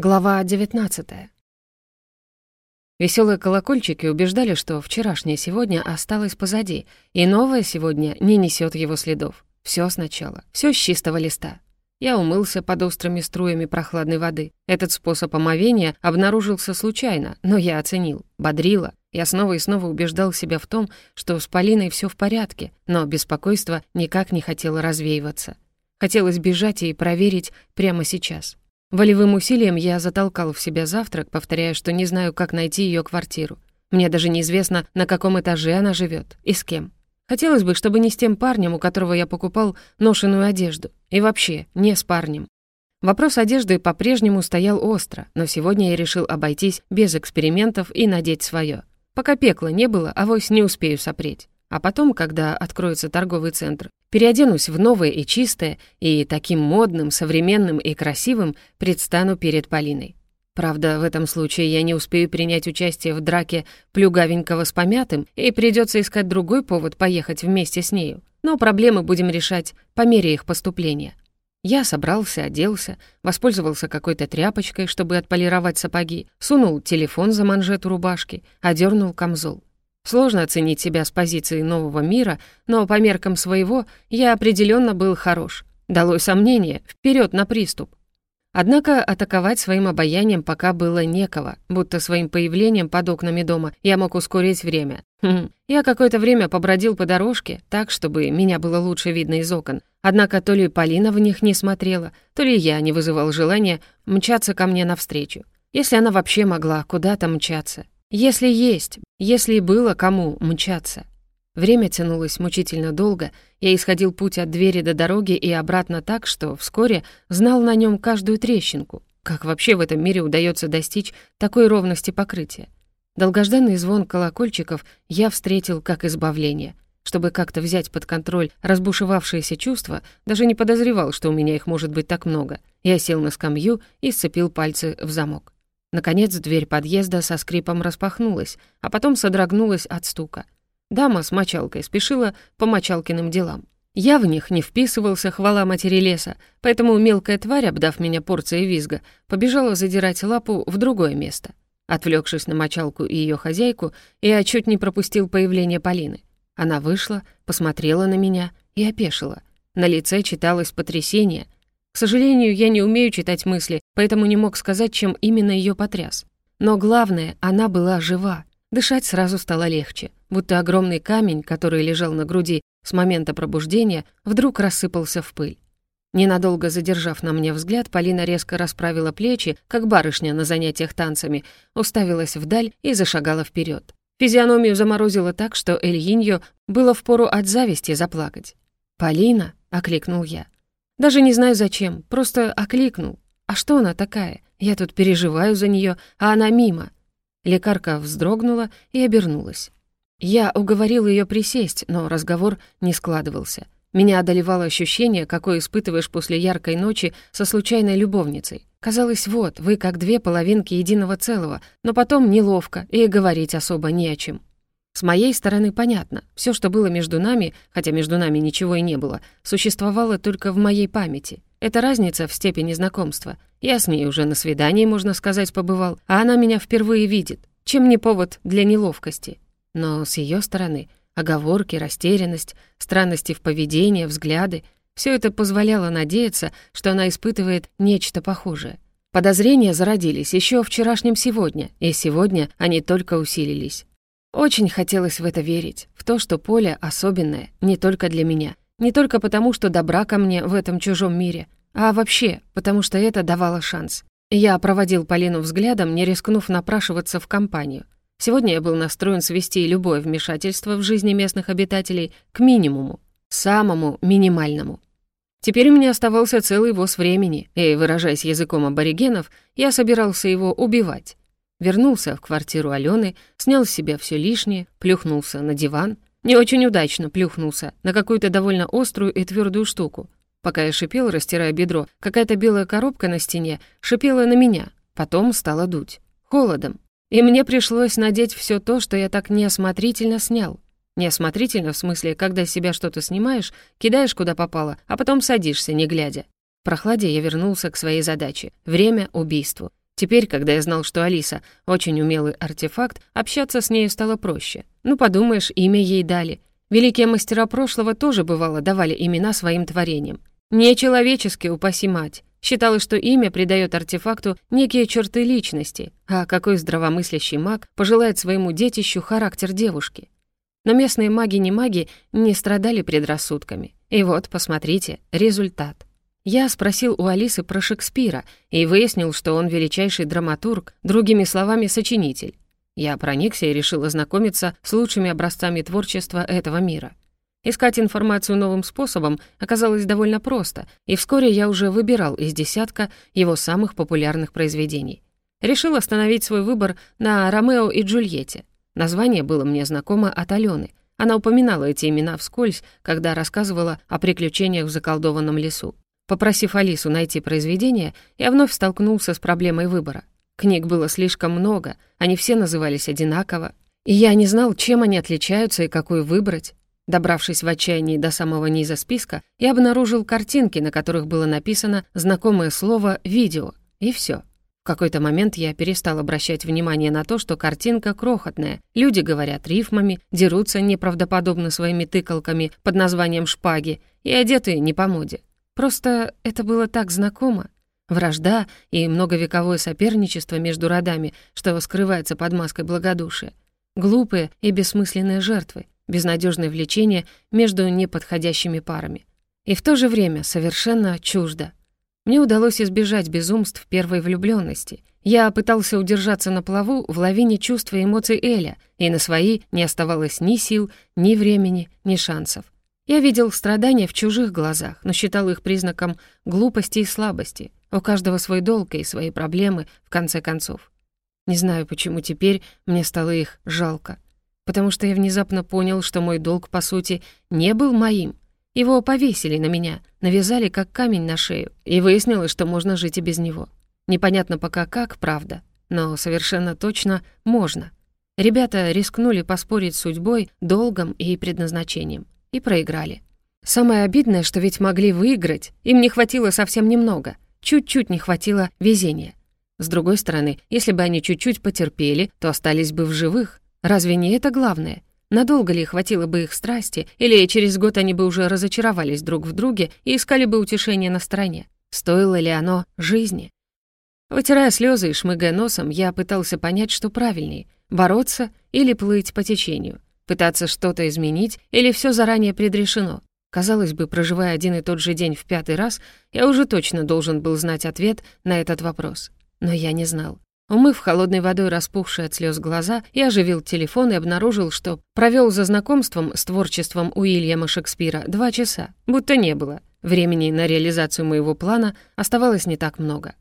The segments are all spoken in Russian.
Глава 19 Веселые колокольчики убеждали, что вчерашнее сегодня осталось позади, и новое сегодня не несет его следов. Все сначала, все с чистого листа. Я умылся под острыми струями прохладной воды. Этот способ омовения обнаружился случайно, но я оценил, бодрило. Я снова и снова убеждал себя в том, что с Полиной все в порядке, но беспокойство никак не хотело развеиваться. Хотелось бежать и проверить прямо сейчас. Волевым усилием я затолкал в себя завтрак, повторяя, что не знаю, как найти ее квартиру. Мне даже неизвестно, на каком этаже она живет и с кем. Хотелось бы, чтобы не с тем парнем, у которого я покупал ношеную одежду. И вообще, не с парнем. Вопрос одежды по-прежнему стоял остро, но сегодня я решил обойтись без экспериментов и надеть свое. Пока пекла не было, авось не успею сопреть. А потом, когда откроется торговый центр, переоденусь в новое и чистое, и таким модным, современным и красивым предстану перед Полиной. Правда, в этом случае я не успею принять участие в драке плюгавенького с помятым, и придется искать другой повод поехать вместе с нею. Но проблемы будем решать по мере их поступления. Я собрался, оделся, воспользовался какой-то тряпочкой, чтобы отполировать сапоги, сунул телефон за манжету рубашки, одернул камзол. Сложно оценить себя с позиции нового мира, но по меркам своего я определенно был хорош. Долой сомнение, вперед на приступ. Однако атаковать своим обаянием пока было некого, будто своим появлением под окнами дома я мог ускорить время. Хм. Я какое-то время побродил по дорожке, так, чтобы меня было лучше видно из окон. Однако то ли Полина в них не смотрела, то ли я не вызывал желания мчаться ко мне навстречу. Если она вообще могла куда-то мчаться. Если есть, если и было кому мчаться. Время тянулось мучительно долго, я исходил путь от двери до дороги и обратно так, что вскоре знал на нем каждую трещинку. Как вообще в этом мире удается достичь такой ровности покрытия? Долгожданный звон колокольчиков я встретил как избавление. Чтобы как-то взять под контроль разбушевавшиеся чувства, даже не подозревал, что у меня их может быть так много. Я сел на скамью и сцепил пальцы в замок. Наконец дверь подъезда со скрипом распахнулась, а потом содрогнулась от стука. Дама с мочалкой спешила по мочалкиным делам. Я в них не вписывался, хвала матери леса, поэтому мелкая тварь, обдав меня порцией визга, побежала задирать лапу в другое место. Отвлекшись на мочалку и ее хозяйку, я чуть не пропустил появление Полины. Она вышла, посмотрела на меня и опешила. На лице читалось потрясение — к сожалению, я не умею читать мысли, поэтому не мог сказать, чем именно ее потряс. Но главное, она была жива. Дышать сразу стало легче, будто огромный камень, который лежал на груди с момента пробуждения, вдруг рассыпался в пыль. Ненадолго задержав на мне взгляд, Полина резко расправила плечи, как барышня на занятиях танцами, уставилась вдаль и зашагала вперед. Физиономию заморозило так, что Эльиньо было впору от зависти заплакать. «Полина!» — окликнул я. Даже не знаю зачем, просто окликнул. А что она такая? Я тут переживаю за нее, а она мимо. Лекарка вздрогнула и обернулась. Я уговорил ее присесть, но разговор не складывался. Меня одолевало ощущение, какое испытываешь после яркой ночи со случайной любовницей. Казалось, вот, вы как две половинки единого целого, но потом неловко, и говорить особо не о чем. С моей стороны понятно, все, что было между нами, хотя между нами ничего и не было, существовало только в моей памяти. Это разница в степени знакомства. Я с ней уже на свидании, можно сказать, побывал, а она меня впервые видит. Чем не повод для неловкости? Но с ее стороны оговорки, растерянность, странности в поведении, взгляды — все это позволяло надеяться, что она испытывает нечто похожее. Подозрения зародились еще вчерашнем сегодня, и сегодня они только усилились. Очень хотелось в это верить, в то, что поле особенное не только для меня, не только потому, что добра ко мне в этом чужом мире, а вообще, потому что это давало шанс. Я проводил Полину взглядом, не рискнув напрашиваться в компанию. Сегодня я был настроен свести любое вмешательство в жизни местных обитателей к минимуму, самому минимальному. Теперь меня оставался целый воз времени, и, выражаясь языком аборигенов, я собирался его убивать. Вернулся в квартиру Алены, снял с себя все лишнее, плюхнулся на диван. Не очень удачно плюхнулся на какую-то довольно острую и твердую штуку. Пока я шипел, растирая бедро, какая-то белая коробка на стене шипела на меня. Потом стало дуть. Холодом. И мне пришлось надеть все то, что я так неосмотрительно снял. Неосмотрительно в смысле, когда с себя что-то снимаешь, кидаешь куда попало, а потом садишься, не глядя. Прохладе я вернулся к своей задаче — время убийству. Теперь, когда я знал, что Алиса — очень умелый артефакт, общаться с нею стало проще. Ну, подумаешь, имя ей дали. Великие мастера прошлого тоже, бывало, давали имена своим творениям. Нечеловечески, упаси мать. Считалось, что имя придает артефакту некие черты личности, а какой здравомыслящий маг пожелает своему детищу характер девушки. Но местные маги не маги не страдали предрассудками. И вот, посмотрите, результат. Я спросил у Алисы про Шекспира и выяснил, что он величайший драматург, другими словами, сочинитель. Я проникся и решил ознакомиться с лучшими образцами творчества этого мира. Искать информацию новым способом оказалось довольно просто, и вскоре я уже выбирал из десятка его самых популярных произведений. Решил остановить свой выбор на «Ромео и Джульетте». Название было мне знакомо от Алены. Она упоминала эти имена вскользь, когда рассказывала о приключениях в заколдованном лесу. Попросив Алису найти произведение, я вновь столкнулся с проблемой выбора. Книг было слишком много, они все назывались одинаково, и я не знал, чем они отличаются и какую выбрать. Добравшись в отчаянии до самого низа списка, я обнаружил картинки, на которых было написано знакомое слово «видео», и все. В какой-то момент я перестал обращать внимание на то, что картинка крохотная, люди говорят рифмами, дерутся неправдоподобно своими тыкалками под названием «шпаги» и одеты не по моде. Просто это было так знакомо. Вражда и многовековое соперничество между родами, что скрывается под маской благодушия. Глупые и бессмысленные жертвы — безнадежное влечение между неподходящими парами. И в то же время совершенно чуждо. Мне удалось избежать безумств первой влюбленности. Я пытался удержаться на плаву в лавине чувств и эмоций Эля, и на свои не оставалось ни сил, ни времени, ни шансов. Я видел страдания в чужих глазах, но считал их признаком глупости и слабости. У каждого свой долг и свои проблемы, в конце концов. Не знаю, почему теперь мне стало их жалко потому что я внезапно понял, что мой долг, по сути, не был моим. Его повесили на меня, навязали как камень на шею, и выяснилось, что можно жить и без него. Непонятно пока как, правда, но совершенно точно можно. Ребята рискнули поспорить с судьбой, долгом и предназначением. И проиграли. Самое обидное, что ведь могли выиграть, им не хватило совсем немного. Чуть-чуть не хватило везения. С другой стороны, если бы они чуть-чуть потерпели, то остались бы в живых, Разве не это главное? Надолго ли хватило бы их страсти, или через год они бы уже разочаровались друг в друге и искали бы утешение на стороне? Стоило ли оно жизни? Вытирая слезы и шмыгая носом, я пытался понять, что правильнее — бороться или плыть по течению, пытаться что-то изменить или все заранее предрешено. Казалось бы, проживая один и тот же день в пятый раз, я уже точно должен был знать ответ на этот вопрос. Но я не знал. Умыв холодной водой распухшие от слез глаза, я оживил телефон и обнаружил, что провел за знакомством с творчеством Уильяма Шекспира два часа, будто не было. Времени на реализацию моего плана оставалось не так много.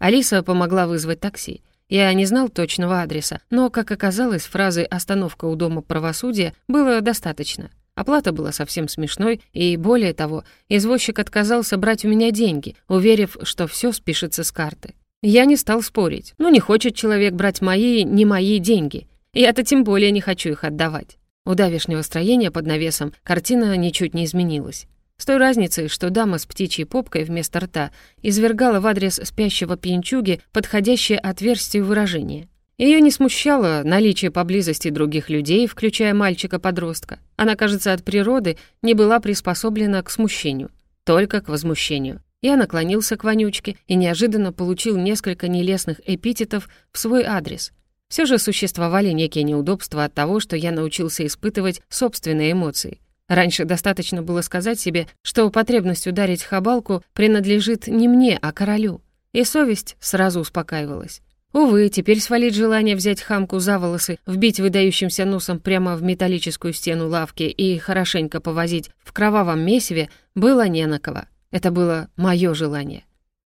Алиса помогла вызвать такси. Я не знал точного адреса, но, как оказалось, фразы «остановка у дома правосудия» было достаточно. Оплата была совсем смешной, и, более того, извозчик отказался брать у меня деньги, уверив, что все спишется с карты. Я не стал спорить. Ну, не хочет человек брать мои, не мои деньги. Я-то тем более не хочу их отдавать. У давешнего строения под навесом картина ничуть не изменилась. С той разницей, что дама с птичьей попкой вместо рта извергала в адрес спящего пьянчуги подходящее отверстие выражение. Ее не смущало наличие поблизости других людей, включая мальчика-подростка. Она, кажется, от природы не была приспособлена к смущению, только к возмущению. Я наклонился к вонючке и неожиданно получил несколько нелестных эпитетов в свой адрес. Все же существовали некие неудобства от того, что я научился испытывать собственные эмоции. Раньше достаточно было сказать себе, что потребность ударить хабалку принадлежит не мне, а королю. И совесть сразу успокаивалась. Увы, теперь свалить желание взять хамку за волосы, вбить выдающимся носом прямо в металлическую стену лавки и хорошенько повозить в кровавом месиве было не на кого. Это было мое желание.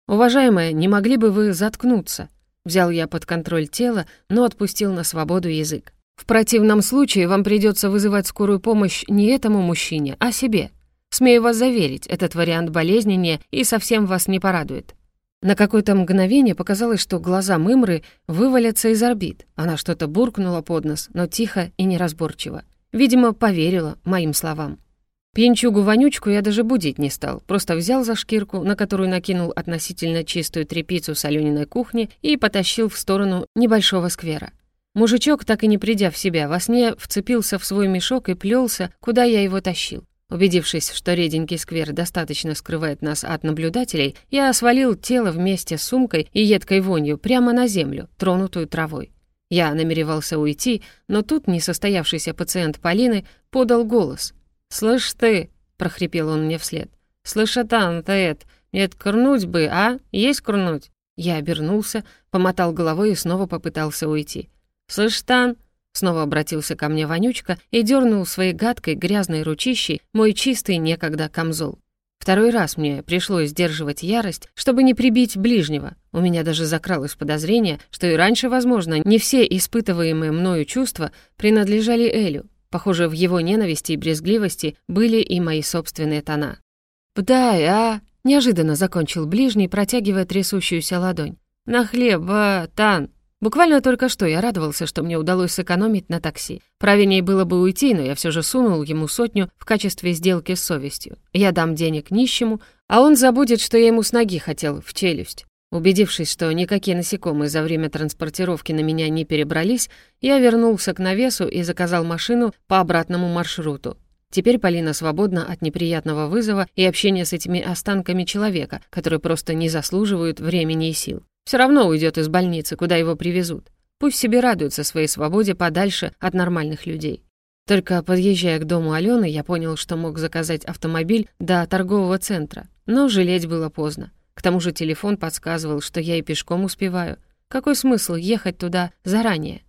«Уважаемая, не могли бы вы заткнуться?» Взял я под контроль тело, но отпустил на свободу язык. «В противном случае вам придется вызывать скорую помощь не этому мужчине, а себе. Смею вас заверить, этот вариант болезненнее и совсем вас не порадует». На какое-то мгновение показалось, что глаза Мымры вывалятся из орбит. Она что-то буркнула под нос, но тихо и неразборчиво. Видимо, поверила моим словам. Пьянчугу-вонючку я даже будить не стал, просто взял за шкирку, на которую накинул относительно чистую тряпицу с Алёниной кухни и потащил в сторону небольшого сквера. Мужичок, так и не придя в себя, во сне вцепился в свой мешок и плелся, куда я его тащил. Убедившись, что реденький сквер достаточно скрывает нас от наблюдателей, я свалил тело вместе с сумкой и едкой вонью прямо на землю, тронутую травой. Я намеревался уйти, но тут несостоявшийся пациент Полины подал голос. «Слышь ты!» — прохрипел он мне вслед. «Слышь, Атан, ты это, мне курнуть бы, а? Есть курнуть?» Я обернулся, помотал головой и снова попытался уйти. «Слышь, Тан!» Снова обратился ко мне Вонючка и дернул своей гадкой грязной ручищей мой чистый некогда камзол. Второй раз мне пришлось сдерживать ярость, чтобы не прибить ближнего. У меня даже закралось подозрение, что и раньше, возможно, не все испытываемые мною чувства принадлежали Элю. Похоже, в его ненависти и брезгливости были и мои собственные тона. «Пдай, а!» — неожиданно закончил ближний, протягивая трясущуюся ладонь. «На хлеб, а, Тан!» Буквально только что я радовался, что мне удалось сэкономить на такси. Правильнее было бы уйти, но я все же сунул ему сотню в качестве сделки с совестью. Я дам денег нищему, а он забудет, что я ему с ноги хотел в челюсть. Убедившись, что никакие насекомые за время транспортировки на меня не перебрались, я вернулся к навесу и заказал машину по обратному маршруту. Теперь Полина свободна от неприятного вызова и общения с этими останками человека, которые просто не заслуживают времени и сил. Все равно уйдет из больницы, куда его привезут. Пусть себе радуется своей свободе подальше от нормальных людей. Только подъезжая к дому Алены, я понял, что мог заказать автомобиль до торгового центра. Но жалеть было поздно. К тому же телефон подсказывал, что я и пешком успеваю. Какой смысл ехать туда заранее?